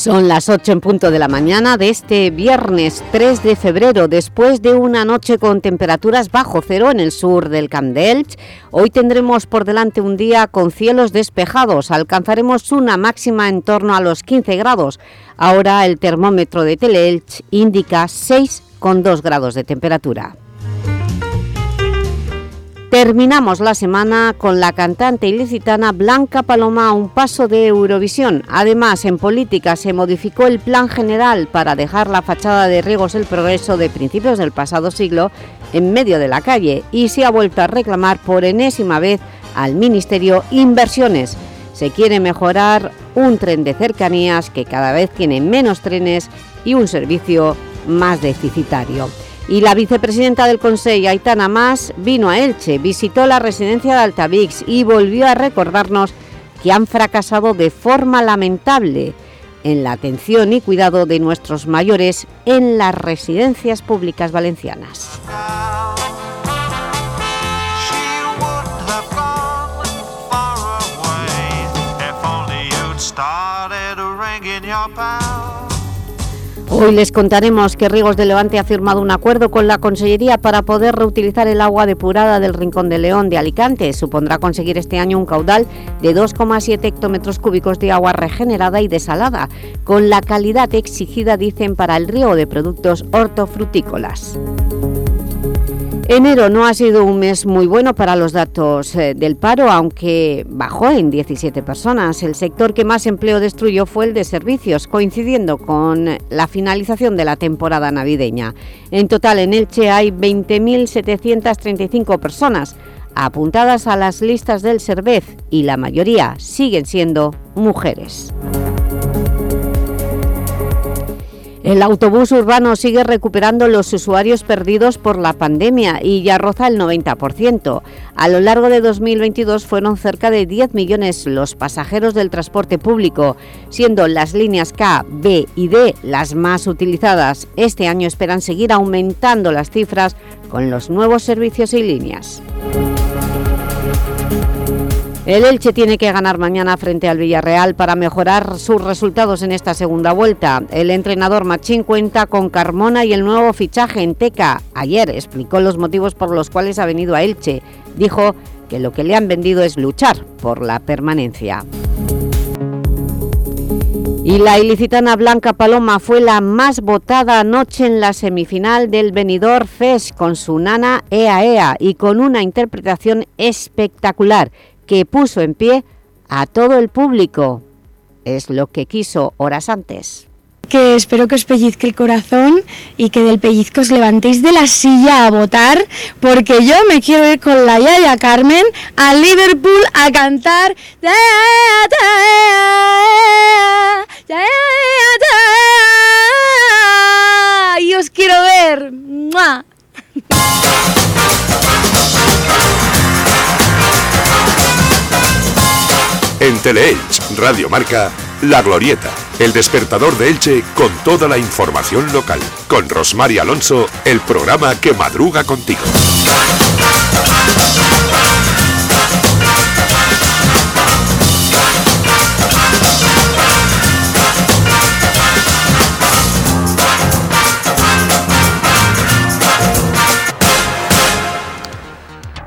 Son las 8 en punto de la mañana de este viernes 3 de febrero, después de una noche con temperaturas bajo cero en el sur del Camp Hoy tendremos por delante un día con cielos despejados, alcanzaremos una máxima en torno a los 15 grados. Ahora el termómetro de Teleelch indica 6,2 grados de temperatura. Terminamos la semana con la cantante ilicitana Blanca Paloma a un paso de Eurovisión. Además, en política se modificó el plan general para dejar la fachada de Riegos el Progreso de principios del pasado siglo en medio de la calle y se ha vuelto a reclamar por enésima vez al Ministerio inversiones. Se quiere mejorar un tren de cercanías que cada vez tiene menos trenes y un servicio más deficitario. Y la vicepresidenta del Consejo, Aitana Mas, vino a Elche, visitó la residencia de Altavix y volvió a recordarnos que han fracasado de forma lamentable en la atención y cuidado de nuestros mayores en las residencias públicas valencianas. Hoy les contaremos que Rigos de Levante ha firmado un acuerdo con la Consellería para poder reutilizar el agua depurada del Rincón de León de Alicante. Supondrá conseguir este año un caudal de 2,7 hectómetros cúbicos de agua regenerada y desalada, con la calidad exigida, dicen, para el río de productos hortofrutícolas. Enero no ha sido un mes muy bueno para los datos eh, del paro, aunque bajó en 17 personas. El sector que más empleo destruyó fue el de servicios, coincidiendo con la finalización de la temporada navideña. En total, en Elche hay 20.735 personas apuntadas a las listas del Cervez y la mayoría siguen siendo mujeres. El autobús urbano sigue recuperando los usuarios perdidos por la pandemia y ya roza el 90%. A lo largo de 2022 fueron cerca de 10 millones los pasajeros del transporte público, siendo las líneas K, B y D las más utilizadas. Este año esperan seguir aumentando las cifras con los nuevos servicios y líneas. El Elche tiene que ganar mañana frente al Villarreal para mejorar sus resultados en esta segunda vuelta. El entrenador Machín cuenta con Carmona y el nuevo fichaje en Teca. Ayer explicó los motivos por los cuales ha venido a Elche. Dijo que lo que le han vendido es luchar por la permanencia. Y la ilicitana Blanca Paloma fue la más votada anoche en la semifinal del Benidorm Fest con su nana Ea Ea y con una interpretación espectacular que puso en pie a todo el público. Es lo que quiso horas antes. Que espero que os pellizque el corazón y que del pellizco os levantéis de la silla a votar, porque yo me quiero ir con la Yaya Carmen a Liverpool a cantar y os quiero ver. En Teleelch, Radio Marca, La Glorieta, el despertador de Elche con toda la información local. Con Rosmar Alonso, el programa que madruga contigo.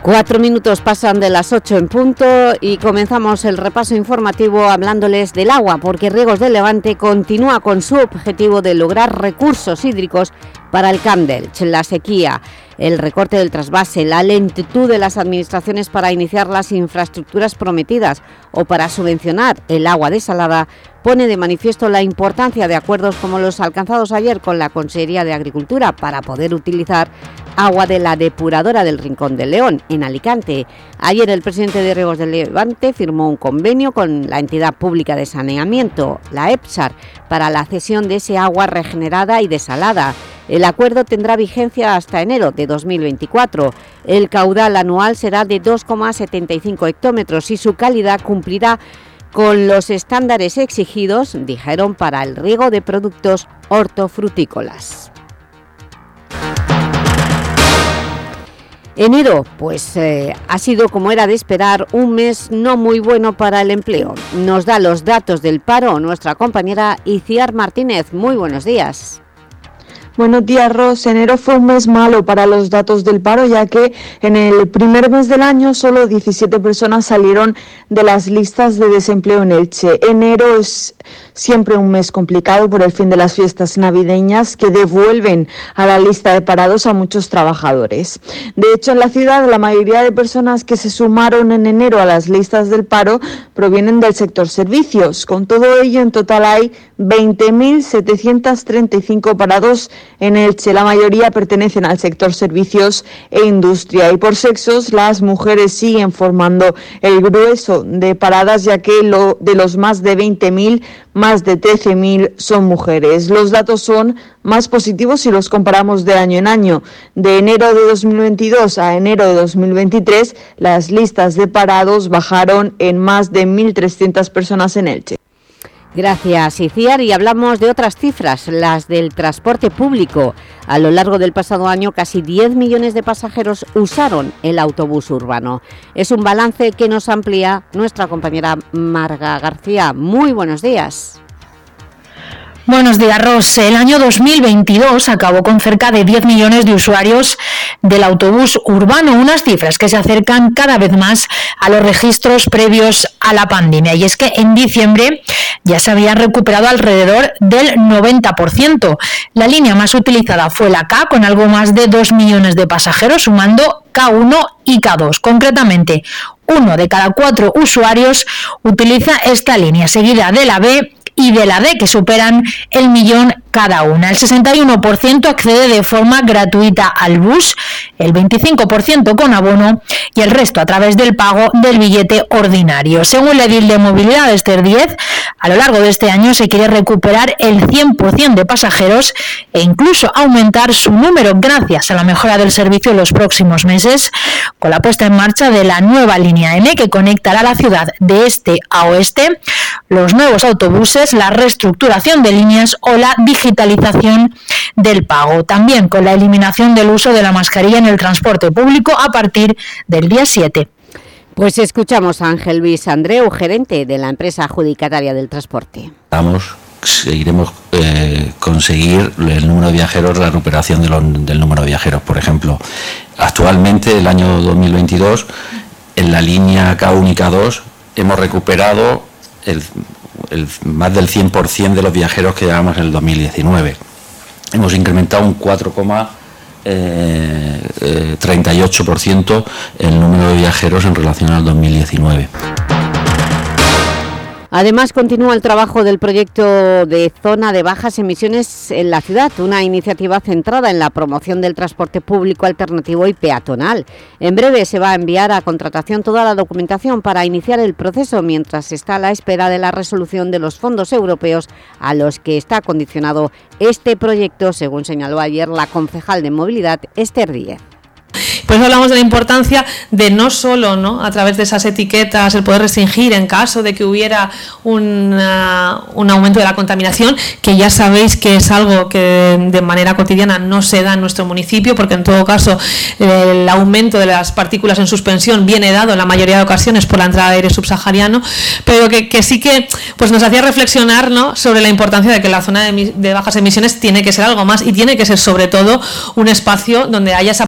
Cuatro minutos pasan de las ocho en punto y comenzamos el repaso informativo hablándoles del agua, porque Riegos de Levante continúa con su objetivo de lograr recursos hídricos para el Camdelch, la sequía, el recorte del trasvase, la lentitud de las administraciones para iniciar las infraestructuras prometidas o para subvencionar el agua desalada, pone de manifiesto la importancia de acuerdos como los alcanzados ayer con la Consejería de Agricultura para poder utilizar agua de la depuradora del Rincón del León, en Alicante. Ayer el presidente de Riegos del Levante firmó un convenio con la entidad pública de saneamiento, la EPSAR, para la cesión de ese agua regenerada y desalada El acuerdo tendrá vigencia hasta enero de 2024. El caudal anual será de 2,75 hectómetros y su calidad cumplirá con los estándares exigidos, dijeron, para el riego de productos hortofrutícolas. Enero, pues eh, ha sido, como era de esperar, un mes no muy bueno para el empleo. Nos da los datos del paro nuestra compañera Iciar Martínez. Muy buenos días. Buenos días, Ros. Enero fue un mes malo para los datos del paro, ya que en el primer mes del año solo 17 personas salieron de las listas de desempleo en Elche. Enero es siempre un mes complicado por el fin de las fiestas navideñas que devuelven a la lista de parados a muchos trabajadores. De hecho, en la ciudad la mayoría de personas que se sumaron en enero a las listas del paro provienen del sector servicios. Con todo ello, en total hay 20.735 parados en Elche. La mayoría pertenecen al sector servicios e industria. Y por sexos, las mujeres siguen formando el grueso de paradas, ya que lo, de los más de 20.000 más de 13.000 son mujeres. Los datos son más positivos si los comparamos de año en año. De enero de 2022 a enero de 2023, las listas de parados bajaron en más de 1.300 personas en Elche. Gracias, Iciar. Y hablamos de otras cifras, las del transporte público. A lo largo del pasado año, casi 10 millones de pasajeros usaron el autobús urbano. Es un balance que nos amplía nuestra compañera Marga García. Muy buenos días. Buenos días, Ros. El año 2022 acabó con cerca de 10 millones de usuarios del autobús urbano, unas cifras que se acercan cada vez más a los registros previos a la pandemia. Y es que en diciembre ya se había recuperado alrededor del 90%. La línea más utilizada fue la K, con algo más de 2 millones de pasajeros, sumando K1 y K2. Concretamente, uno de cada cuatro usuarios utiliza esta línea, seguida de la B y de la D, que superan el millón cada una. El 61% accede de forma gratuita al bus, el 25% con abono y el resto a través del pago del billete ordinario. Según la edil de movilidad Esther 10, a lo largo de este año se quiere recuperar el 100% de pasajeros e incluso aumentar su número gracias a la mejora del servicio en los próximos meses, con la puesta en marcha de la nueva línea N que conectará la ciudad de este a oeste, los nuevos autobuses, la reestructuración de líneas o la digitalización digitalización del pago. También con la eliminación del uso de la mascarilla en el transporte público a partir del día 7. Pues escuchamos a Ángel Luis Andreu, gerente de la empresa adjudicataria del transporte. Vamos, seguiremos eh, conseguir el número de viajeros, la recuperación del número de viajeros. Por ejemplo, actualmente, el año 2022, en la línea K1 y K2 hemos recuperado el el, más del 100% de los viajeros que llevamos en el 2019. Hemos incrementado un 4,38% eh, eh, el número de viajeros en relación al 2019. Además, continúa el trabajo del proyecto de zona de bajas emisiones en la ciudad, una iniciativa centrada en la promoción del transporte público alternativo y peatonal. En breve se va a enviar a contratación toda la documentación para iniciar el proceso mientras está a la espera de la resolución de los fondos europeos a los que está condicionado este proyecto, según señaló ayer la concejal de movilidad Esther Díez. Por eso hablamos de la importancia de no solo ¿no? a través de esas etiquetas el poder restringir en caso de que hubiera un aumento de la contaminación, que ya sabéis que es algo que de manera cotidiana no se da en nuestro municipio, porque en todo caso el aumento de las partículas en suspensión viene dado en la mayoría de ocasiones por la entrada de aire subsahariano, pero que, sí que pues nos hacía reflexionar ¿no? sobre la importancia de que la zona de bajas emisiones tiene que ser algo más y tiene que ser sobre todo un espacio donde haya esa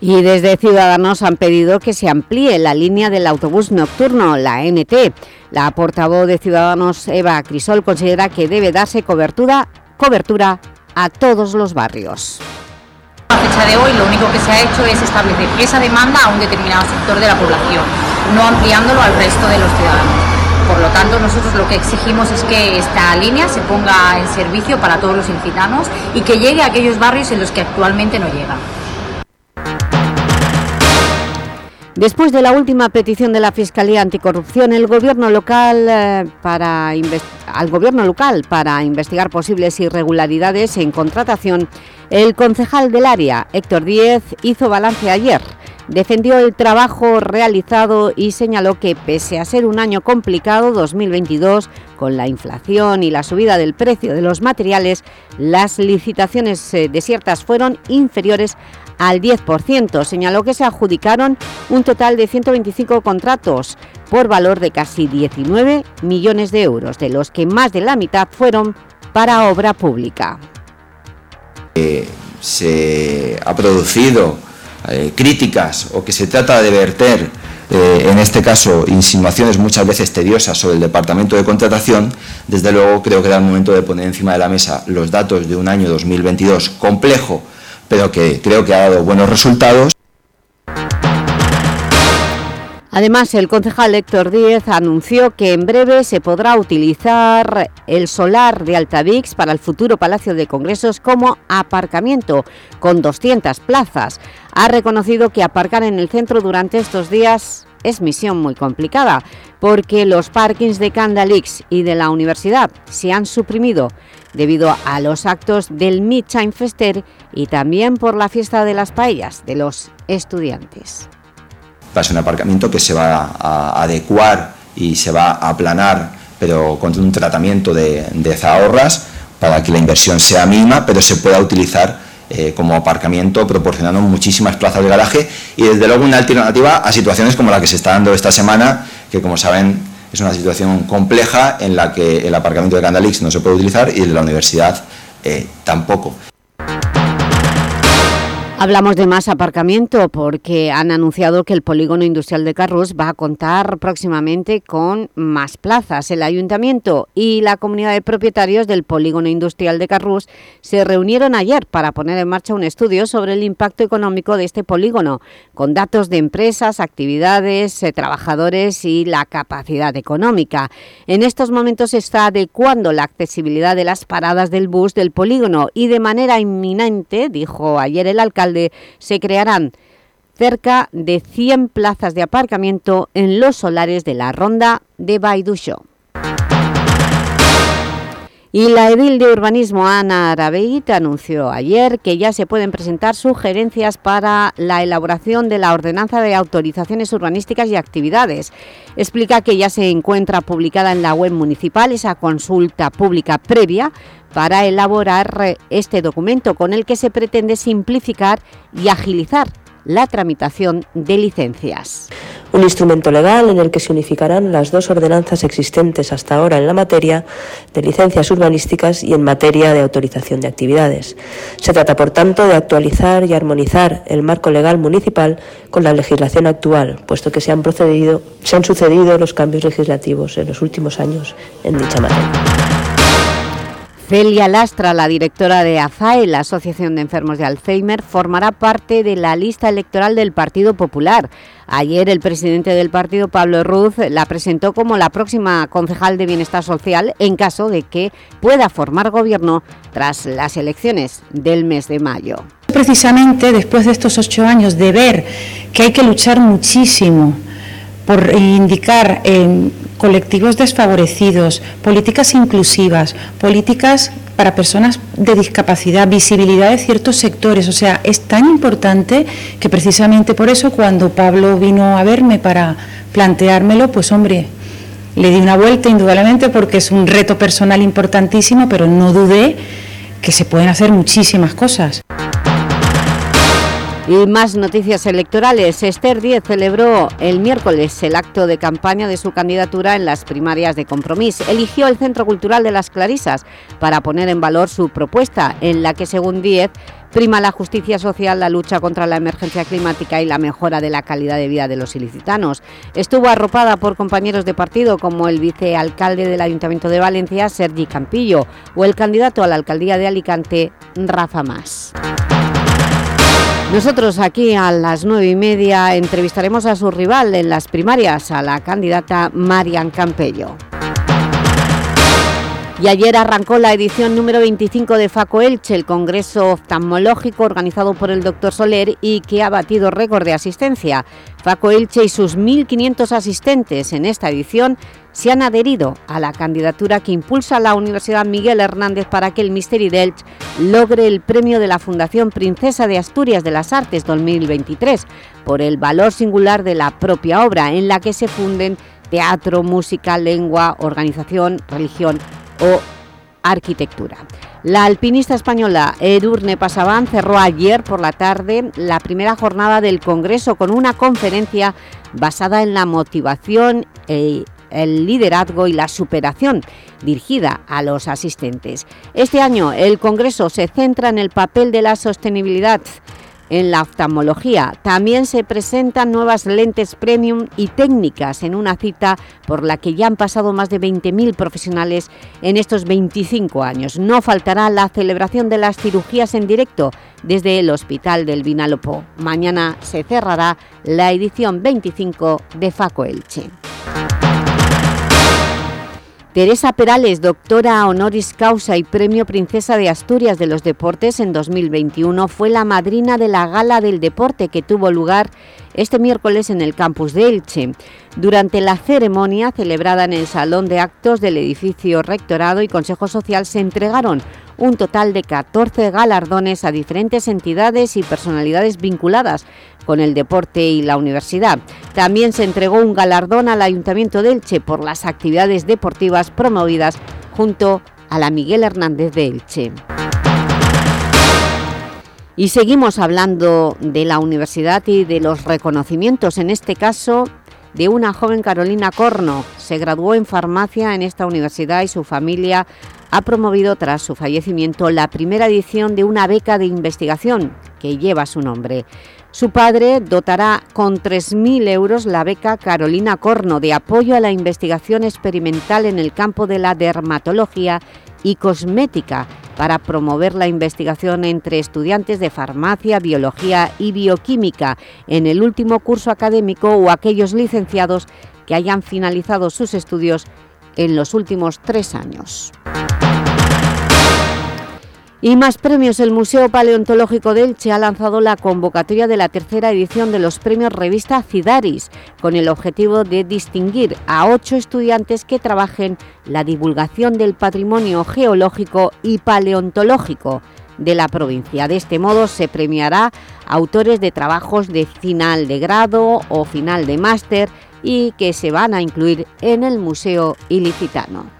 y desde Ciudadanos han pedido que se amplíe la línea del autobús nocturno, la NT. La portavoz de Ciudadanos, Eva Crisol, considera que debe darse cobertura, cobertura a todos los barrios. A fecha de hoy lo único que se ha hecho es establecer esa demanda a un determinado sector de la población, no ampliándolo al resto de los ciudadanos. Por lo tanto, nosotros lo que exigimos es que esta línea se ponga en servicio para todos los incitanos y que llegue a aquellos barrios en los que actualmente no llega. Después de la última petición de la Fiscalía Anticorrupción, el gobierno local, eh, al gobierno local para investigar posibles irregularidades en contratación, el concejal del área, Héctor Díez, hizo balance ayer. Defendió el trabajo realizado y señaló que, pese a ser un año complicado, 2022, con la inflación y la subida del precio de los materiales, las licitaciones eh, desiertas fueron inferiores al 10%. Señaló que se adjudicaron un total de 125 contratos por valor de casi 19 millones de euros, de los que más de la mitad fueron para obra pública. Eh, se ha producido eh, críticas o que se trata de verter, eh, en este caso, insinuaciones muchas veces tediosas sobre el Departamento de Contratación, desde luego creo que era el momento de poner encima de la mesa los datos de un año 2022 complejo, pero que creo que ha dado buenos resultados. Además, el concejal Héctor Díez anunció que en breve se podrá utilizar el solar de Altavix para el futuro Palacio de Congresos como aparcamiento, con 200 plazas. Ha reconocido que aparcar en el centro durante estos días es misión muy complicada, porque los parkings de Candalix y de la universidad se han suprimido debido a los actos del Midtime Fester y también por la fiesta de las paellas de los estudiantes. Ser un aparcamiento que se va a adecuar y se va a aplanar, pero con un tratamiento de, de zahorras para que la inversión sea mínima, pero se pueda utilizar eh, como aparcamiento, proporcionando muchísimas plazas de garaje y desde luego una alternativa a situaciones como la que se está dando esta semana, que como saben es una situación compleja en la que el aparcamiento de Candalix no se puede utilizar y de la universidad eh, tampoco. Hablamos de más aparcamiento porque han anunciado que el polígono industrial de Carrús va a contar próximamente con más plazas. El Ayuntamiento y la comunidad de propietarios del polígono industrial de Carrús se reunieron ayer para poner en marcha un estudio sobre el impacto económico de este polígono, con datos de empresas, actividades, eh, trabajadores y la capacidad económica. En estos momentos se está adecuando la accesibilidad de las paradas del bus del polígono y de manera inminente, dijo ayer el alcalde, se crearán cerca de 100 plazas de aparcamiento en los solares de la ronda de Baiducho. Y la edil de urbanismo Ana Arabeit anunció ayer que ya se pueden presentar sugerencias para la elaboración de la ordenanza de autorizaciones urbanísticas y actividades. Explica que ya se encuentra publicada en la web municipal esa consulta pública previa para elaborar este documento con el que se pretende simplificar y agilizar la tramitación de licencias. Un instrumento legal en el que se unificarán las dos ordenanzas existentes hasta ahora en la materia de licencias urbanísticas y en materia de autorización de actividades. Se trata, por tanto, de actualizar y armonizar el marco legal municipal con la legislación actual, puesto que se han, sucedido los cambios legislativos en los últimos años en dicha materia. Celia Lastra, la directora de AFAE, la Asociación de Enfermos de Alzheimer, formará parte de la lista electoral del Partido Popular. Ayer el presidente del partido, Pablo Ruz, la presentó como la próxima concejal de Bienestar Social en caso de que pueda formar gobierno tras las elecciones del mes de mayo. Precisamente después de estos ocho años de ver que hay que luchar muchísimo por indicar colectivos desfavorecidos, políticas inclusivas, políticas para personas de discapacidad, visibilidad de ciertos sectores. O sea, es tan importante que precisamente por eso cuando Pablo vino a verme para planteármelo, pues hombre, le di una vuelta indudablemente porque es un reto personal importantísimo, pero no dudé que se pueden hacer muchísimas cosas. Y más noticias electorales. Esther Díez celebró el miércoles el acto de campaña de su candidatura en las primarias de Compromís. Eligió el Centro Cultural de las Clarisas para poner en valor su propuesta, en la que, según Díez, prima la justicia social, la lucha contra la emergencia climática y la mejora de la calidad de vida de los ilicitanos. Estuvo arropada por compañeros de partido como el vicealcalde del Ayuntamiento de Valencia, Sergi Campillo, o el candidato a la alcaldía de Alicante, Rafa Mas. Nosotros aquí a las nueve y media entrevistaremos a su rival en las primarias, a la candidata Marian Campello. Y ayer arrancó la edición número 25 de FACO Elche, el congreso oftalmológico organizado por el doctor Soler y que ha batido récord de asistencia. FACO Elche y sus 1.500 asistentes en esta edición se han adherido a la candidatura que impulsa la Universidad Miguel Hernández para que el Misteri d'Elche logre el premio de la Fundación Princesa de Asturias de las Artes 2023 por el valor singular de la propia obra en la que se funden teatro, música, lengua, organización, religión o arquitectura. La alpinista española Edurne Pasaban cerró ayer por la tarde la primera jornada del Congreso con una conferencia basada en la motivación, eh, el liderazgo y la superación dirigida a los asistentes. Este año el Congreso se centra en el papel de la sostenibilidad en la oftalmología. También se presentan nuevas lentes premium y técnicas en una cita por la que ya han pasado más de 20.000 profesionales en estos 25 años. No faltará la celebración de las cirugías en directo desde el Hospital del Vinalopó. Mañana se cerrará la edición 25 de Faco Elche. Teresa Perales, doctora honoris causa y premio Princesa de Asturias de los Deportes en 2021, fue la madrina de la Gala del Deporte que tuvo lugar este miércoles en el campus de Elche. Durante la ceremonia, celebrada en el Salón de Actos del edificio Rectorado y Consejo Social, se entregaron un total de 14 galardones a diferentes entidades y personalidades vinculadas con el deporte y la universidad. También se entregó un galardón al Ayuntamiento de Elche por las actividades deportivas promovidas junto a la Miguel Hernández de Elche. Y seguimos hablando de la universidad y de los reconocimientos, en este caso de una joven Carolina Corno. Se graduó en farmacia en esta universidad y su familia ha promovido tras su fallecimiento la primera edición de una beca de investigación que lleva su nombre. Su padre dotará con 3.000 euros la beca Carolina Corno de apoyo a la investigación experimental en el campo de la dermatología y cosmética para promover la investigación entre estudiantes de farmacia, biología y bioquímica en el último curso académico o aquellos licenciados que hayan finalizado sus estudios en los últimos tres años. Y más premios. El Museo Paleontológico de Elche ha lanzado la convocatoria de la tercera edición de los premios Revista Cidaris, con el objetivo de distinguir a ocho estudiantes que trabajen la divulgación del patrimonio geológico y paleontológico de la provincia. De este modo se premiará autores de trabajos de final de grado o final de máster y que se van a incluir en el Museo Ilicitano.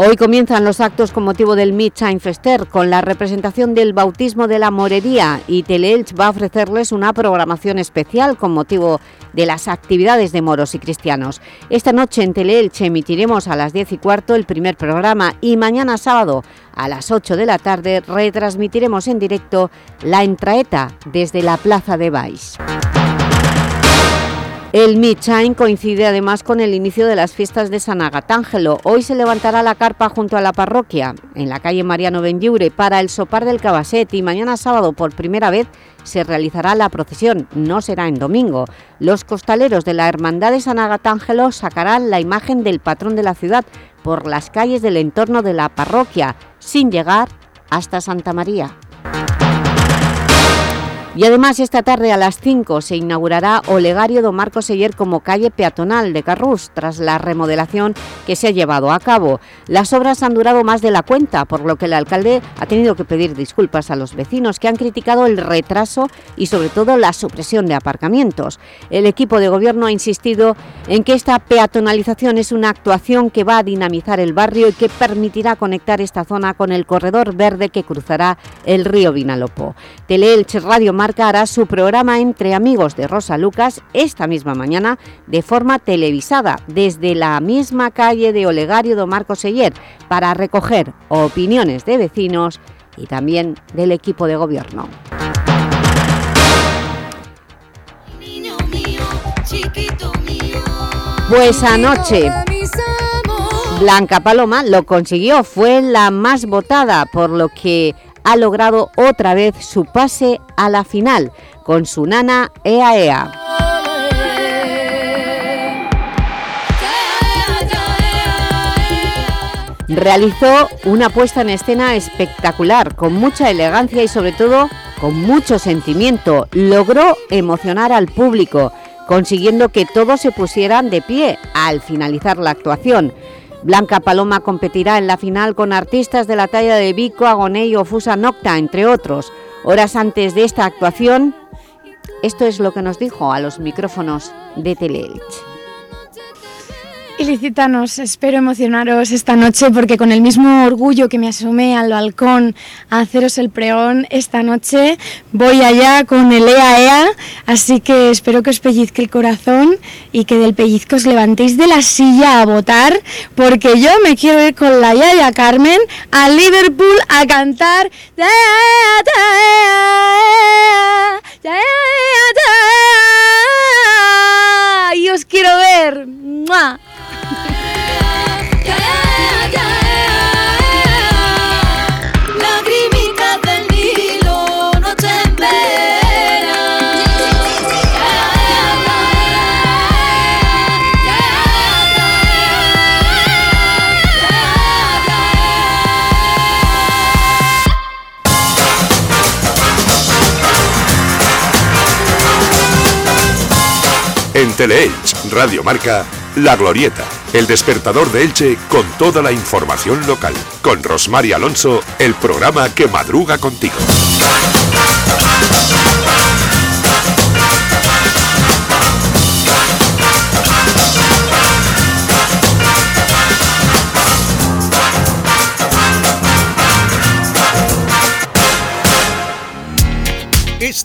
Hoy comienzan los actos con motivo del Midtime Fester con la representación del bautismo de la morería y Teleelch va a ofrecerles una programación especial con motivo de las actividades de moros y cristianos. Esta noche en Teleelch emitiremos a las 10 y cuarto el primer programa y mañana sábado a las 8 de la tarde retransmitiremos en directo la entraeta desde la Plaza de Baix. El Midshine coincide además con el inicio de las fiestas de San Agatángelo. Hoy se levantará la carpa junto a la parroquia, en la calle Mariano Benlliure, para el sopar del Cabaset y mañana sábado por primera vez se realizará la procesión, no será en domingo. Los costaleros de la Hermandad de San Agatángelo sacarán la imagen del patrón de la ciudad por las calles del entorno de la parroquia, sin llegar hasta Santa María. Y además esta tarde a las 5 se inaugurará Olegario do Marco Seller como calle peatonal de Carrús tras la remodelación que se ha llevado a cabo. Las obras han durado más de la cuenta, por lo que el alcalde ha tenido que pedir disculpas a los vecinos que han criticado el retraso y sobre todo la supresión de aparcamientos. El equipo de gobierno ha insistido en que esta peatonalización es una actuación que va a dinamizar el barrio y que permitirá conectar esta zona con el corredor verde que cruzará el río Vinalopó. Teleelch Radio Mar su programa Entre Amigos de Rosa Lucas esta misma mañana de forma televisada desde la misma calle de Olegario do Marco Seller para recoger opiniones de vecinos y también del equipo de gobierno. Pues anoche Blanca Paloma lo consiguió, fue la más votada, por lo que ha logrado otra vez su pase a la final con su nana Ea Ea. realizó una puesta en escena espectacular, con mucha elegancia y sobre todo con mucho sentimiento. Logró emocionar al público, consiguiendo que todos se pusieran de pie al finalizar la actuación. Blanca Paloma competirá en la final con artistas de la talla de Vico, Agoné o Fusa Nocta, entre otros. Horas antes de esta actuación, esto es lo que nos dijo a los micrófonos de Teleelch. Ilicitanos, espero emocionaros esta noche porque con el mismo orgullo que me asomé al balcón a haceros el pregón esta noche, voy allá con el EAEA, e así que espero que os pellizque el corazón y que del pellizco os levantéis de la silla a votar porque yo me quiero ir con la Yaya Carmen a Liverpool a cantar y os quiero ver. En Teleelch, Radio Marca, La Glorieta, el despertador de Elche con toda la información local. Con Rosmar Alonso, el programa que madruga contigo.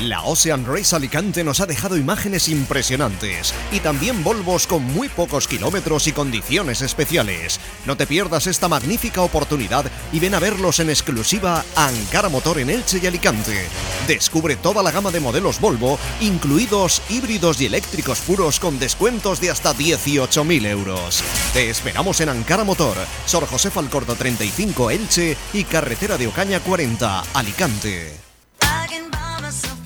La Ocean Race Alicante nos ha dejado imágenes impresionantes y también Volvos con muy pocos kilómetros y condiciones especiales. No te pierdas esta magnífica oportunidad y ven a verlos en exclusiva a Ankara Motor en Elche y Alicante. Descubre toda la gama de modelos Volvo, incluidos híbridos y eléctricos puros con descuentos de hasta 18.000 euros. Te esperamos en Ankara Motor, Sor José Falcordo 35 Elche y Carretera de Ocaña 40 Alicante.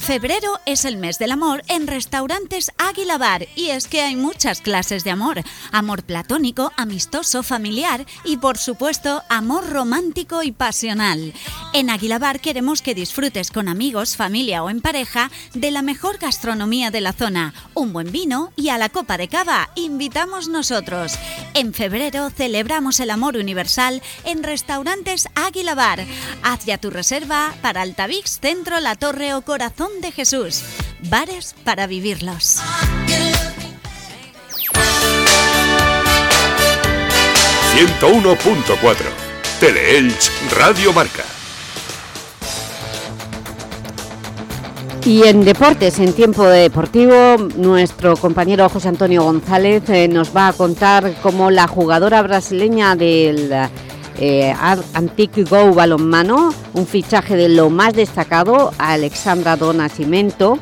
Febrero es el mes del amor en restaurantes Águila Bar y es que hay muchas clases de amor. Amor platónico, amistoso, familiar y por supuesto amor romántico y pasional. En Águila Bar queremos que disfrutes con amigos, familia o en pareja de la mejor gastronomía de la zona, un buen vino y a la copa de cava invitamos nosotros. En febrero celebramos el amor universal en restaurantes Águila Bar. Haz ya tu reserva para Altavix, Centro La Torre o Corazón de Jesús. Bares para vivirlos. ...101.4... Teleelch Radio Marca. Y en deportes, en tiempo deportivo, nuestro compañero José Antonio González eh, nos va a contar cómo la jugadora brasileña del eh, Antique Go Balonmano, un fichaje de lo más destacado, Alexandra Donacimento,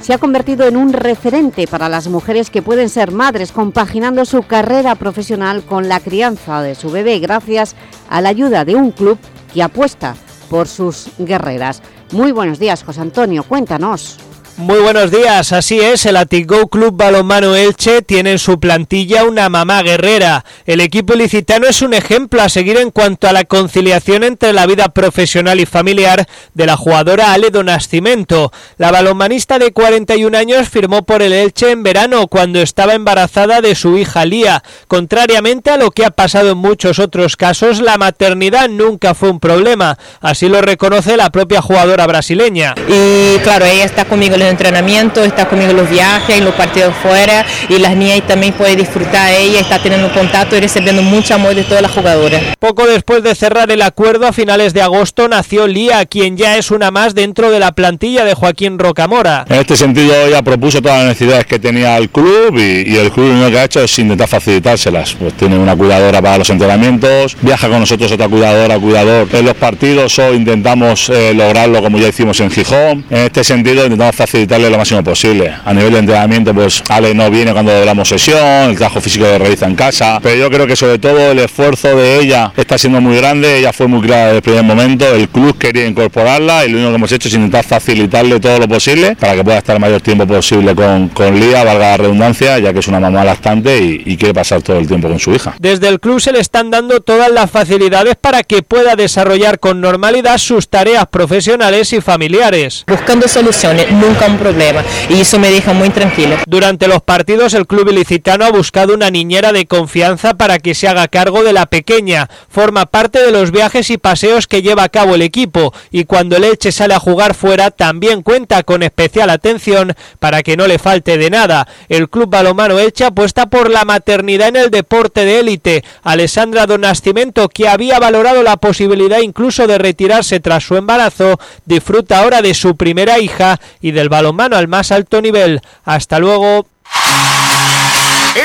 se ha convertido en un referente para las mujeres que pueden ser madres, compaginando su carrera profesional con la crianza de su bebé gracias a la ayuda de un club que apuesta por sus guerreras. Muy buenos días, José Antonio, cuéntanos. Muy buenos días, así es, el Atigo Club Balonmano Elche tiene en su plantilla una mamá guerrera. El equipo ilicitano es un ejemplo a seguir en cuanto a la conciliación entre la vida profesional y familiar de la jugadora Ale Donascimento. La balonmanista de 41 años firmó por el Elche en verano cuando estaba embarazada de su hija Lía. Contrariamente a lo que ha pasado en muchos otros casos, la maternidad nunca fue un problema. Así lo reconoce la propia jugadora brasileña. Y claro, ella está conmigo de entrenamiento, está conmigo en los viajes, en los partidos fuera y las niñas también pueden disfrutar ella, está teniendo contacto y recibiendo mucho amor de todas las jugadoras. Poco después de cerrar el acuerdo a finales de agosto nació Lía, quien ya es una más dentro de la plantilla de Joaquín Rocamora. En este sentido ella propuso todas las necesidades que tenía el club y, el club lo único que ha hecho es intentar facilitárselas. Pues tiene una cuidadora para los entrenamientos, viaja con nosotros otra cuidadora, cuidador en los partidos o intentamos eh, lograrlo como ya hicimos en Gijón. En este sentido intentamos facilitarle lo máximo posible. A nivel de entrenamiento pues Ale no viene cuando hablamos sesión, el trabajo físico lo realiza en casa, pero yo creo que sobre todo el esfuerzo de ella está siendo muy grande, ella fue muy clara desde el primer momento, el club quería incorporarla y lo único que hemos hecho es intentar facilitarle todo lo posible para que pueda estar el mayor tiempo posible con, con Lía, valga la redundancia, ya que es una mamá lactante y, y quiere pasar todo el tiempo con su hija. Desde el club se le están dando todas las facilidades para que pueda desarrollar con normalidad sus tareas profesionales y familiares. Buscando soluciones, nunca un problema y eso me deja muy tranquilo. Durante los partidos el club ilicitano ha buscado una niñera de confianza para que se haga cargo de la pequeña. Forma parte de los viajes y paseos que lleva a cabo el equipo y cuando el Elche sale a jugar fuera también cuenta con especial atención para que no le falte de nada. El club balomano Elche apuesta por la maternidad en el deporte de élite. Alessandra Donascimento, que había valorado la posibilidad incluso de retirarse tras su embarazo, disfruta ahora de su primera hija y del balonmano al más alto nivel. Hasta luego.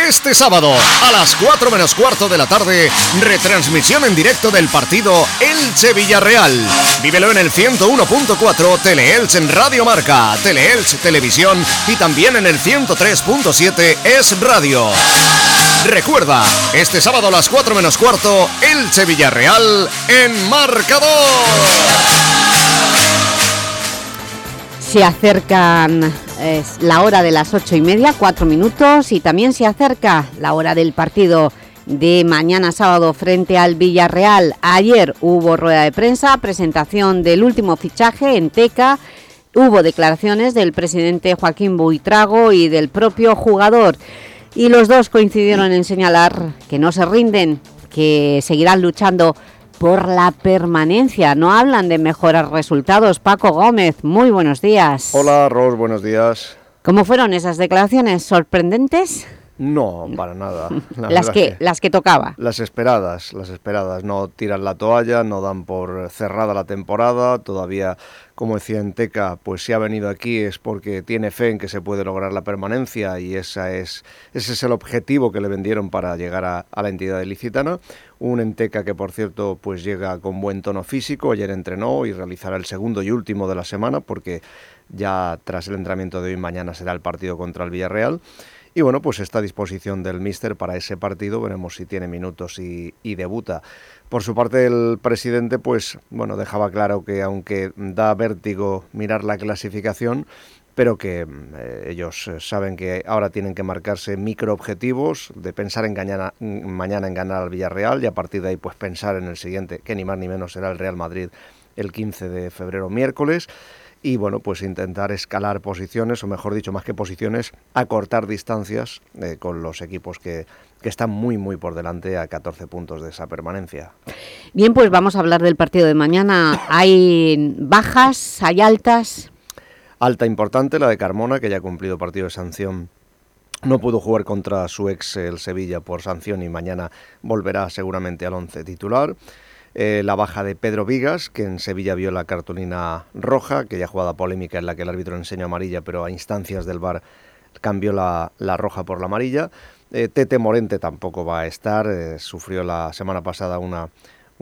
Este sábado, a las 4 menos cuarto de la tarde, retransmisión en directo del partido Elche-Villarreal. Vívelo en el 101.4 Teleelch en Radio Marca, Teleelch Televisión y también en el 103.7 Es Radio. Recuerda, este sábado a las 4 menos cuarto, Elche-Villarreal en marcador. Se acercan la hora de las ocho y media, cuatro minutos, y también se acerca la hora del partido de mañana sábado frente al Villarreal. Ayer hubo rueda de prensa, presentación del último fichaje en Teca, hubo declaraciones del presidente Joaquín Buitrago y del propio jugador, y los dos coincidieron en señalar que no se rinden, que seguirán luchando por la permanencia. No hablan de mejorar resultados. Paco Gómez, muy buenos días. Hola, Ros, buenos días. ¿Cómo fueron esas declaraciones? ¿Sorprendentes? No, para nada. las, que, las que tocaba. Las esperadas, las esperadas. No tiran la toalla, no dan por cerrada la temporada. Todavía, como decía Enteca, pues si ha venido aquí es porque tiene fe en que se puede lograr la permanencia y esa es, ese es el objetivo que le vendieron para llegar a, a la entidad ilicitana. Un Enteca que, por cierto, pues llega con buen tono físico. Ayer entrenó y realizará el segundo y último de la semana porque ya tras el entrenamiento de hoy mañana será el partido contra el Villarreal. Y bueno, pues está a disposición del míster para ese partido. Veremos si tiene minutos y, y debuta. Por su parte, el presidente, pues bueno, dejaba claro que aunque da vértigo mirar la clasificación, pero que eh, ellos eh, saben que ahora tienen que marcarse microobjetivos de pensar en ganar, mañana en ganar al Villarreal y a partir de ahí pues pensar en el siguiente, que ni más ni menos será el Real Madrid el 15 de febrero miércoles y bueno, pues intentar escalar posiciones, o mejor dicho, más que posiciones, acortar distancias eh, con los equipos que, que están muy, muy por delante a 14 puntos de esa permanencia. Bien, pues vamos a hablar del partido de mañana. ¿Hay bajas, hay altas? Alta importante, la de Carmona, que ya ha cumplido partido de sanción no pudo jugar contra su ex el Sevilla por sanción y mañana volverá seguramente al once titular. Eh, la baja de Pedro Vigas, que en Sevilla vio la cartulina roja, que ya jugada polémica en la que el árbitro enseñó amarilla, pero a instancias del VAR cambió la, roja por la amarilla. Eh, Tete Morente tampoco va a estar, eh, sufrió la semana pasada una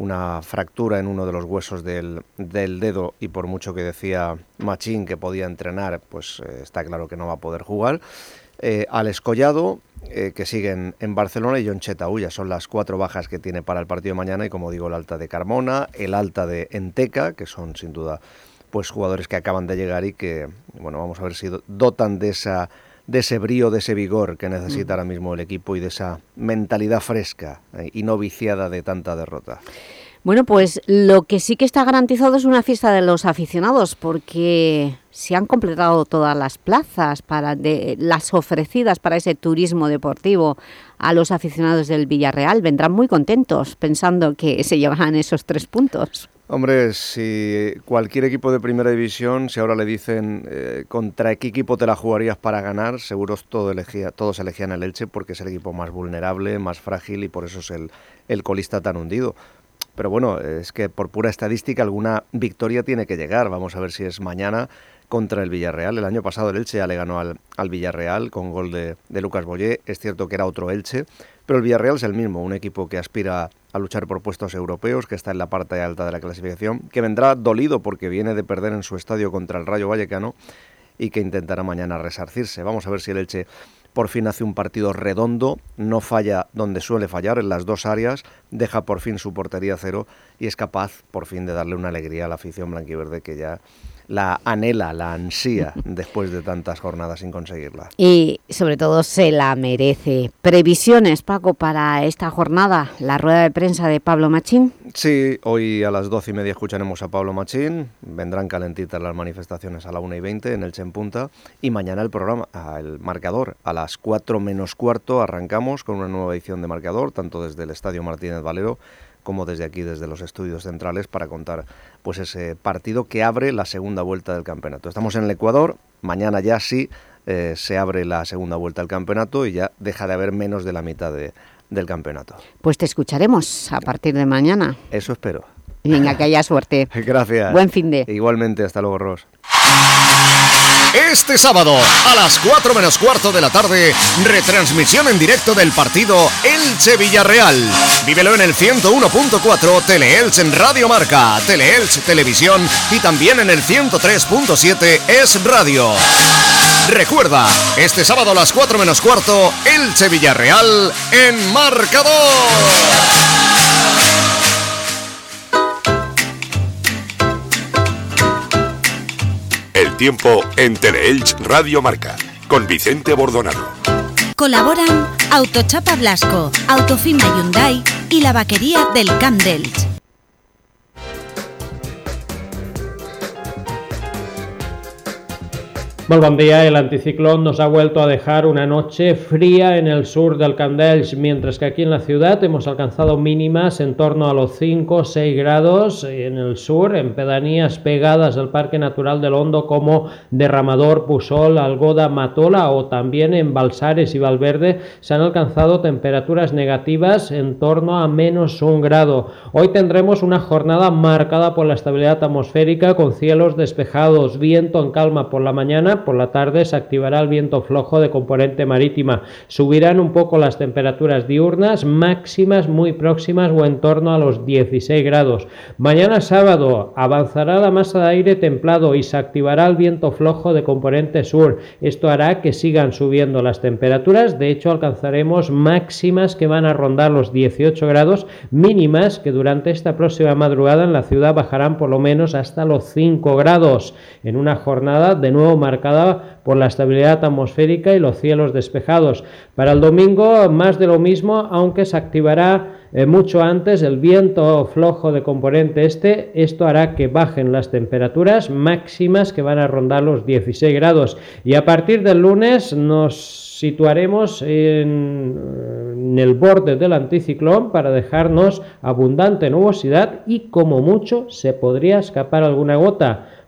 una fractura en uno de los huesos del, dedo y por mucho que decía Machín que podía entrenar, pues eh, está claro que no va a poder jugar. Eh, al Escollado, eh, que siguen en Barcelona, y John Chetaulla. Son las cuatro bajas que tiene para el partido de mañana y como digo, el alta de Carmona, el alta de Enteca, que son sin duda pues jugadores que acaban de llegar y que, bueno, vamos a ver si dotan de esa de ese brío, de ese vigor que necesita mm. ahora mismo el equipo y de esa mentalidad fresca eh, y no viciada de tanta derrota. Bueno, pues lo que sí que está garantizado es una fiesta de los aficionados porque se han completado todas las plazas, para de, las ofrecidas para ese turismo deportivo a los aficionados del Villarreal. Vendrán muy contentos pensando que se llevarán esos tres puntos. Hombre, si cualquier equipo de primera división, si ahora le dicen eh, contra qué equipo te la jugarías para ganar, seguro todo elegía, todos elegían el Elche porque es el equipo más vulnerable, más frágil y por eso es el, el colista tan hundido. Pero bueno, es que por pura estadística alguna victoria tiene que llegar. Vamos a ver si es mañana contra el Villarreal. El año pasado el Elche ya le ganó al, al Villarreal con gol de, de Lucas Boyé. Es cierto que era otro Elche, pero el Villarreal es el mismo, un equipo que aspira a luchar por puestos europeos, que está en la parte alta de la clasificación, que vendrá dolido porque viene de perder en su estadio contra el Rayo Vallecano y que intentará mañana resarcirse. Vamos a ver si el Elche por fin hace un partido redondo, no falla donde suele fallar en las dos áreas, deja por fin su portería cero y es capaz por fin de darle una alegría a la afición blanquiverde que ya la anhela, la ansía después de tantas jornadas sin conseguirla. Y sobre todo se la merece. ¿Previsiones, Paco, para esta jornada? ¿La rueda de prensa de Pablo Machín? Sí, hoy a las doce y media escucharemos a Pablo Machín, vendrán calentitas las manifestaciones a la una y veinte en el Chempunta y mañana el programa, el marcador, a las cuatro menos cuarto arrancamos con una nueva edición de marcador, tanto desde el Estadio Martínez Valero como desde aquí, desde los estudios centrales, para contar pues ese partido que abre la segunda vuelta del campeonato. Estamos en el Ecuador, mañana ya sí eh, se abre la segunda vuelta del campeonato y ya deja de haber menos de la mitad de, del campeonato. Pues te escucharemos a partir de mañana. Eso espero. Venga, que haya suerte. Gracias. Buen fin de. Igualmente, hasta luego, Ros. Este sábado, a las 4 menos cuarto de la tarde, retransmisión en directo del partido Elche-Villarreal. Vívelo en el 101.4 Teleelch en Radio Marca, Teleelch Televisión y también en el 103.7 Es Radio. Recuerda, este sábado a las 4 menos cuarto, Elche-Villarreal en Marcador. Tiempo en Teleelch Radio Marca con Vicente Bordonado. Colaboran Autochapa Blasco, Autofima Hyundai y la vaquería del Camp Muy buen día. El anticiclón nos ha vuelto a dejar una noche fría en el sur del Candelch, mientras que aquí en la ciudad hemos alcanzado mínimas en torno a los 5 o 6 grados en el sur, en pedanías pegadas al Parque Natural del Hondo como Derramador, Pusol, Algoda, Matola o también en Balsares y Valverde se han alcanzado temperaturas negativas en torno a menos un grado. Hoy tendremos una jornada marcada por la estabilidad atmosférica con cielos despejados, viento en calma por la mañana por la tarde se activará el viento flojo de componente marítima. Subirán un poco las temperaturas diurnas, máximas muy próximas o en torno a los 16 grados. Mañana sábado avanzará la masa de aire templado y se activará el viento flojo de componente sur. Esto hará que sigan subiendo las temperaturas. De hecho, alcanzaremos máximas que van a rondar los 18 grados, mínimas que durante esta próxima madrugada en la ciudad bajarán por lo menos hasta los 5 grados. En una jornada de nuevo marcada por la estabilidad atmosférica y los cielos despejados. Para el domingo más de lo mismo, aunque se activará eh, mucho antes el viento flojo de componente este. Esto hará que bajen las temperaturas máximas que van a rondar los 16 grados. Y a partir del lunes nos situaremos en, en el borde del anticiclón para dejarnos abundante nubosidad y como mucho se podría escapar alguna gota.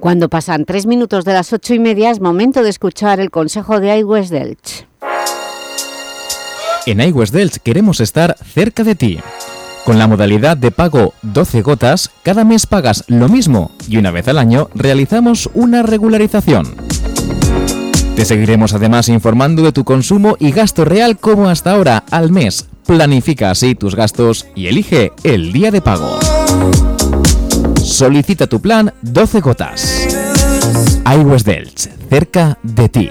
Cuando pasan tres minutos de las ocho y media es momento de escuchar el consejo de iWest Delch. En iWest Delch queremos estar cerca de ti. Con la modalidad de pago 12 gotas, cada mes pagas lo mismo y una vez al año realizamos una regularización. Te seguiremos además informando de tu consumo y gasto real como hasta ahora al mes. Planifica así tus gastos y elige el día de pago. Solicita tu plan 12 gotas. iWest Delch, cerca de ti.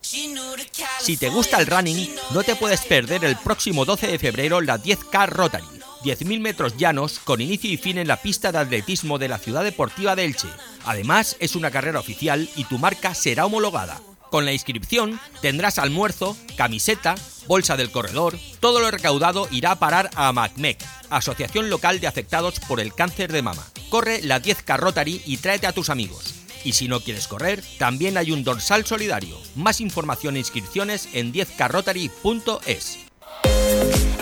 Si te gusta el running, no te puedes perder el próximo 12 de febrero la 10K Rotary. 10.000 metros llanos con inicio y fin en la pista de atletismo de la ciudad deportiva de Elche. Además, es una carrera oficial y tu marca será homologada. Con la inscripción tendrás almuerzo, camiseta, bolsa del corredor, todo lo recaudado irá a parar a MACMEC, Asociación Local de Afectados por el Cáncer de Mama. Corre la 10K Rotary y tráete a tus amigos. Y si no quieres correr, también hay un dorsal solidario. Más información e inscripciones en 10carrotary.es.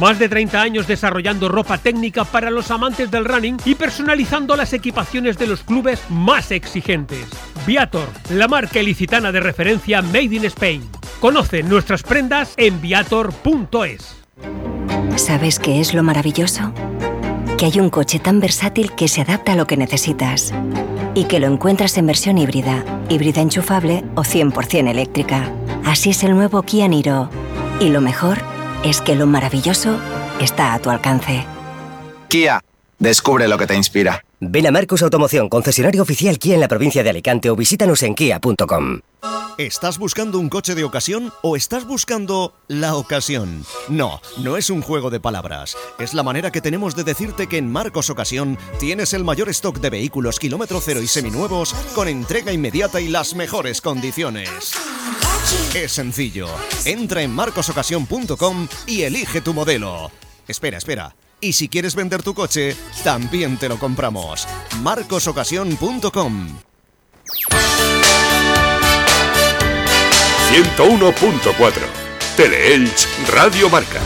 Más de 30 años desarrollando ropa técnica para los amantes del running y personalizando las equipaciones de los clubes más exigentes. Viator, la marca ilicitana de referencia Made in Spain. Conoce nuestras prendas en viator.es. ¿Sabes qué es lo maravilloso? Que hay un coche tan versátil que se adapta a lo que necesitas y que lo encuentras en versión híbrida, híbrida enchufable o 100% eléctrica. Así es el nuevo Kia Niro. Y lo mejor es que lo maravilloso está a tu alcance. Kia, descubre lo que te inspira. Ven a Marcos Automoción, concesionario oficial Kia en la provincia de Alicante o visítanos en kia.com. ¿Estás buscando un coche de ocasión o estás buscando la ocasión? No, no es un juego de palabras. Es la manera que tenemos de decirte que en Marcos Ocasión tienes el mayor stock de vehículos kilómetro cero y seminuevos con entrega inmediata y las mejores condiciones. Es sencillo. Entra en marcosocasión.com y elige tu modelo. Espera, espera. Y si quieres vender tu coche, también te lo compramos. marcosocasión.com 101.4 Teleelch Radio Marca.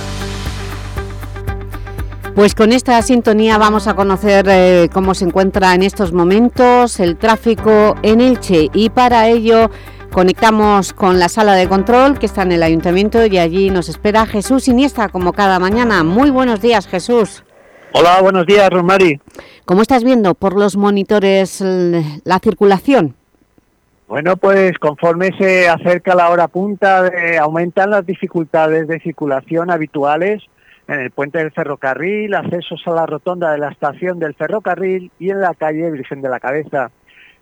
Pues con esta sintonía vamos a conocer eh, cómo se encuentra en estos momentos el tráfico en Elche y para ello conectamos con la sala de control que está en el Ayuntamiento y allí nos espera Jesús Iniesta como cada mañana. Muy buenos días Jesús. Hola, buenos días Rosmari. ¿Cómo estás viendo por los monitores la circulación? Bueno, pues conforme se acerca la hora punta, eh, aumentan las dificultades de circulación habituales en el puente del ferrocarril, accesos a la rotonda de la estación del ferrocarril y en la calle Virgen de la Cabeza.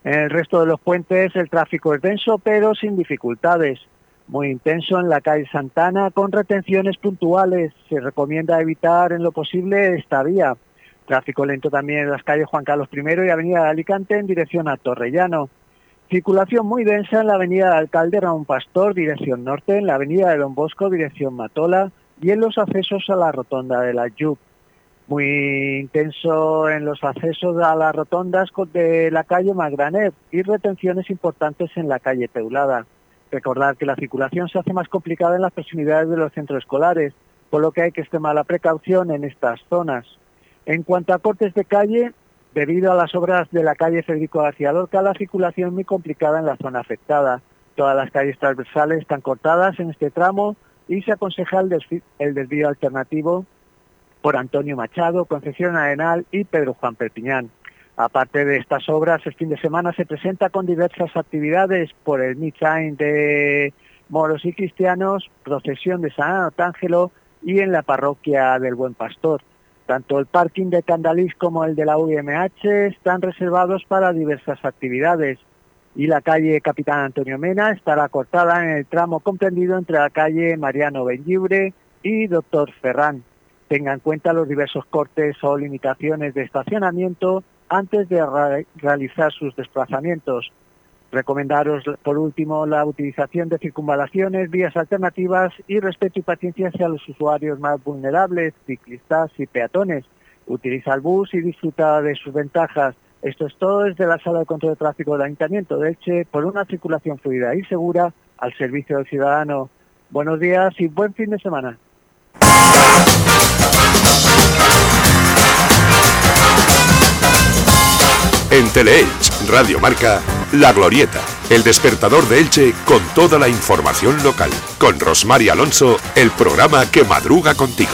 En el resto de los puentes el tráfico es denso, pero sin dificultades. Muy intenso en la calle Santana, con retenciones puntuales. Se recomienda evitar en lo posible esta vía. Tráfico lento también en las calles Juan Carlos I y Avenida de Alicante en dirección a Torrellano. Circulación muy densa en la avenida del Alcalde Ramón Pastor, dirección norte, en la avenida de Don Bosco, dirección Matola, y en los accesos a la rotonda de la Yuc. Muy intenso en los accesos a las rotondas de la calle Magranet y retenciones importantes en la calle Teulada. Recordar que la circulación se hace más complicada en las proximidades de los centros escolares, por lo que hay que extremar la precaución en estas zonas. En cuanto a cortes de calle, debido a las obras de la calle Federico García Lorca, la circulación es muy complicada en la zona afectada. Todas las calles transversales están cortadas en este tramo y se aconseja el, desvío alternativo por Antonio Machado, Concepción Arenal y Pedro Juan Perpiñán. Aparte de estas obras, el fin de semana se presenta con diversas actividades por el Midtime de moros y cristianos, procesión de San Anotangelo y en la parroquia del Buen Pastor. Tanto el parking de Candalís como el de la UMH están reservados para diversas actividades y la calle Capitán Antonio Mena estará cortada en el tramo comprendido entre la calle Mariano Benllibre y Doctor Ferrán. Tenga en cuenta los diversos cortes o limitaciones de estacionamiento antes de realizar sus desplazamientos. Recomendaros, por último, la utilización de circunvalaciones, vías alternativas y respeto y paciencia hacia los usuarios más vulnerables, ciclistas y peatones. Utiliza el bus y disfruta de sus ventajas. Esto es todo desde la Sala de Control de Tráfico del Ayuntamiento de Elche por una circulación fluida y segura al servicio del ciudadano. Buenos días y buen fin de semana. En Teleelch, Radio Marca, La Glorieta, el despertador de Elche con toda la información local. Con Rosmar Alonso, el programa que madruga contigo.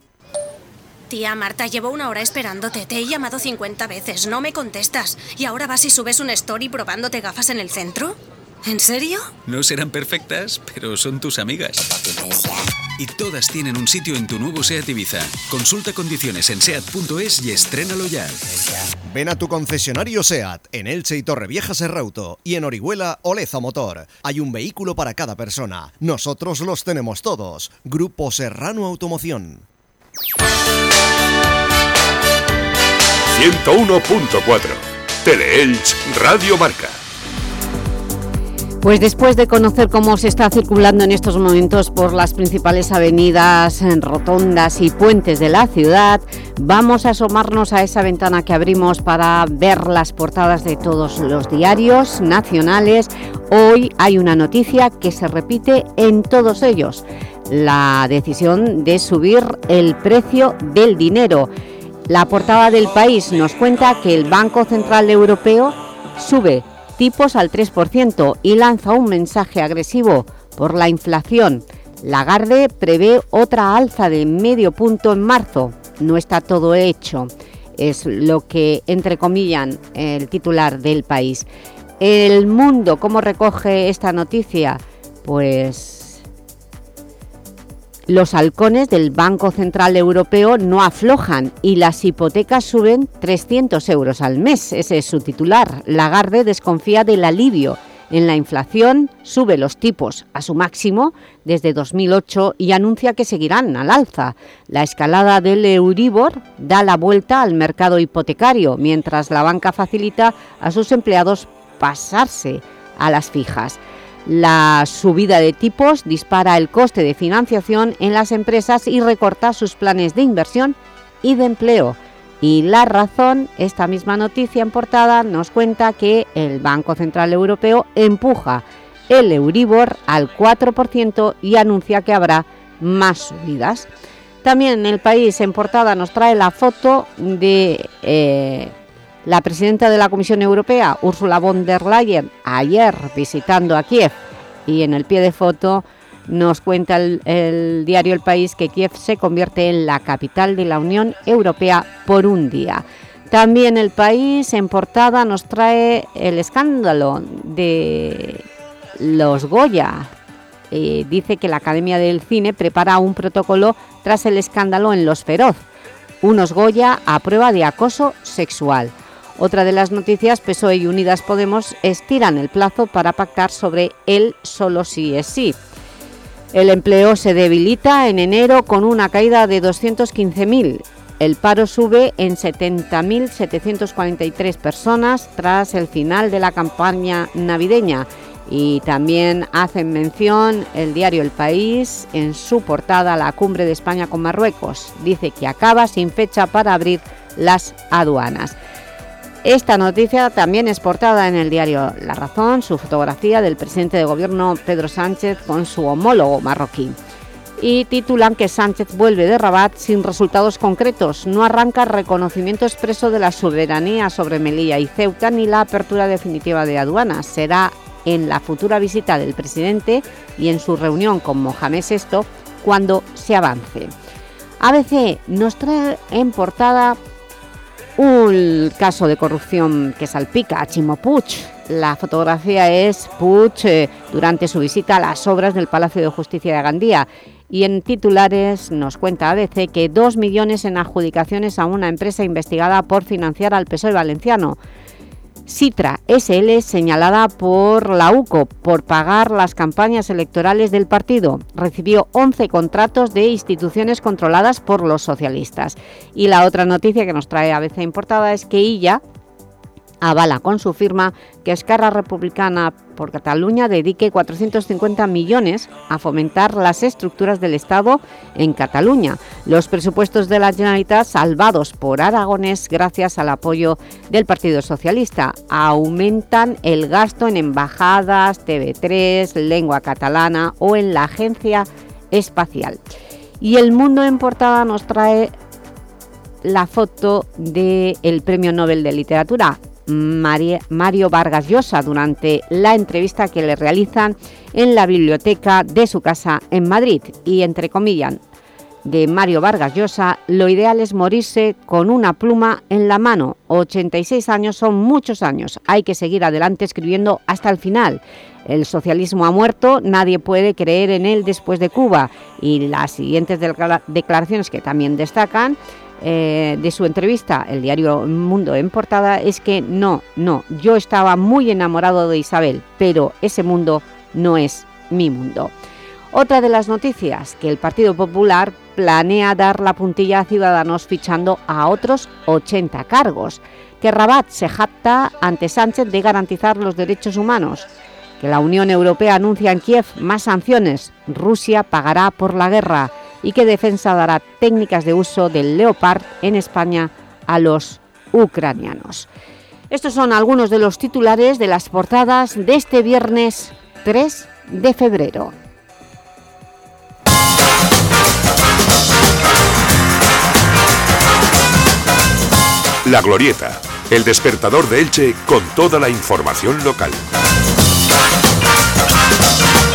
Tía Marta, llevo una hora esperándote. Te he llamado 50 veces, no me contestas. ¿Y ahora vas y subes un story probándote gafas en el centro? ¿En serio? No serán perfectas, pero son tus amigas. Y todas tienen un sitio en tu nuevo SEAT Ibiza. Consulta condiciones en SEAT.es y estrénalo ya. Ven a tu concesionario SEAT en Elche y Torrevieja Serrauto y en Orihuela Oleza Motor. Hay un vehículo para cada persona. Nosotros los tenemos todos. Grupo Serrano Automoción. 101.4 Teleelch Radio Marca. Pues después de conocer cómo se está circulando en estos momentos por las principales avenidas, rotondas y puentes de la ciudad, vamos a asomarnos a esa ventana que abrimos para ver las portadas de todos los diarios nacionales. Hoy hay una noticia que se repite en todos ellos la decisión de subir el precio del dinero. La portada del país nos cuenta que el Banco Central Europeo sube tipos al 3% y lanza un mensaje agresivo por la inflación. Lagarde prevé otra alza de medio punto en marzo. No está todo hecho, es lo que entrecomillan el titular del país. El Mundo, ¿cómo recoge esta noticia? Pues los halcones del Banco Central Europeo no aflojan y las hipotecas suben 300 euros al mes. Ese es su titular. Lagarde desconfía del alivio en la inflación, sube los tipos a su máximo desde 2008 y anuncia que seguirán al alza. La escalada del Euribor da la vuelta al mercado hipotecario, mientras la banca facilita a sus empleados pasarse a las fijas. La subida de tipos dispara el coste de financiación en las empresas y recorta sus planes de inversión y de empleo. Y la razón, esta misma noticia en portada, nos cuenta que el Banco Central Europeo empuja el Euribor al 4% y anuncia que habrá más subidas. También el país en portada nos trae la foto de eh, la presidenta de la Comisión Europea, Ursula von der Leyen, ayer visitando a Kiev y en el pie de foto nos cuenta el, diario El País que Kiev se convierte en la capital de la Unión Europea por un día. También El País en portada nos trae el escándalo de los Goya. Eh, dice que la Academia del Cine prepara un protocolo tras el escándalo en Los Feroz, unos Goya a prueba de acoso sexual. Otra de las noticias, PSOE y Unidas Podemos estiran el plazo para pactar sobre el solo sí es sí. El empleo se debilita en enero con una caída de 215.000. El paro sube en 70.743 personas tras el final de la campaña navideña y también hacen mención el diario El País en su portada la cumbre de España con Marruecos. Dice que acaba sin fecha para abrir las aduanas. Esta noticia también es portada en el diario La Razón, su fotografía del presidente de gobierno Pedro Sánchez con su homólogo marroquí. Y titulan que Sánchez vuelve de Rabat sin resultados concretos. No arranca reconocimiento expreso de la soberanía sobre Melilla y Ceuta ni la apertura definitiva de aduanas. Será en la futura visita del presidente y en su reunión con Mohamed VI cuando se avance. ABC nos trae en portada un caso de corrupción que salpica a Chimo Puig. La fotografía es Puig eh, durante su visita a las obras del Palacio de Justicia de Gandía y en titulares nos cuenta ABC que dos millones en adjudicaciones a una empresa investigada por financiar al PSOE valenciano. Citra SL señalada por la UCO por pagar las campañas electorales del partido. Recibió 11 contratos de instituciones controladas por los socialistas. Y la otra noticia que nos trae ABC Importada es que ella avala con su firma que Escarra Republicana por Cataluña dedique 450 millones a fomentar las estructuras del Estado en Cataluña. Los presupuestos de la Generalitat salvados por Aragones gracias al apoyo del Partido Socialista aumentan el gasto en embajadas, TV3, lengua catalana o en la Agencia Espacial. Y El Mundo en portada nos trae la foto del Premio Nobel de Literatura, Mario Vargas Llosa durante la entrevista que le realizan en la biblioteca de su casa en Madrid y entre comillas de Mario Vargas Llosa, lo ideal es morirse con una pluma en la mano. 86 años son muchos años, hay que seguir adelante escribiendo hasta el final. El socialismo ha muerto, nadie puede creer en él después de Cuba. Y las siguientes declaraciones que también destacan eh, de su entrevista, el diario Mundo en portada, es que no, no, yo estaba muy enamorado de Isabel, pero ese mundo no es mi mundo. Otra de las noticias, que el Partido Popular planea dar la puntilla a Ciudadanos fichando a otros 80 cargos, que Rabat se jacta ante Sánchez de garantizar los derechos humanos, que la Unión Europea anuncia en Kiev más sanciones, Rusia pagará por la guerra, y que Defensa dará técnicas de uso del Leopard en España a los ucranianos. Estos son algunos de los titulares de las portadas de este viernes 3 de febrero. La Glorieta, el despertador de Elche con toda la información local.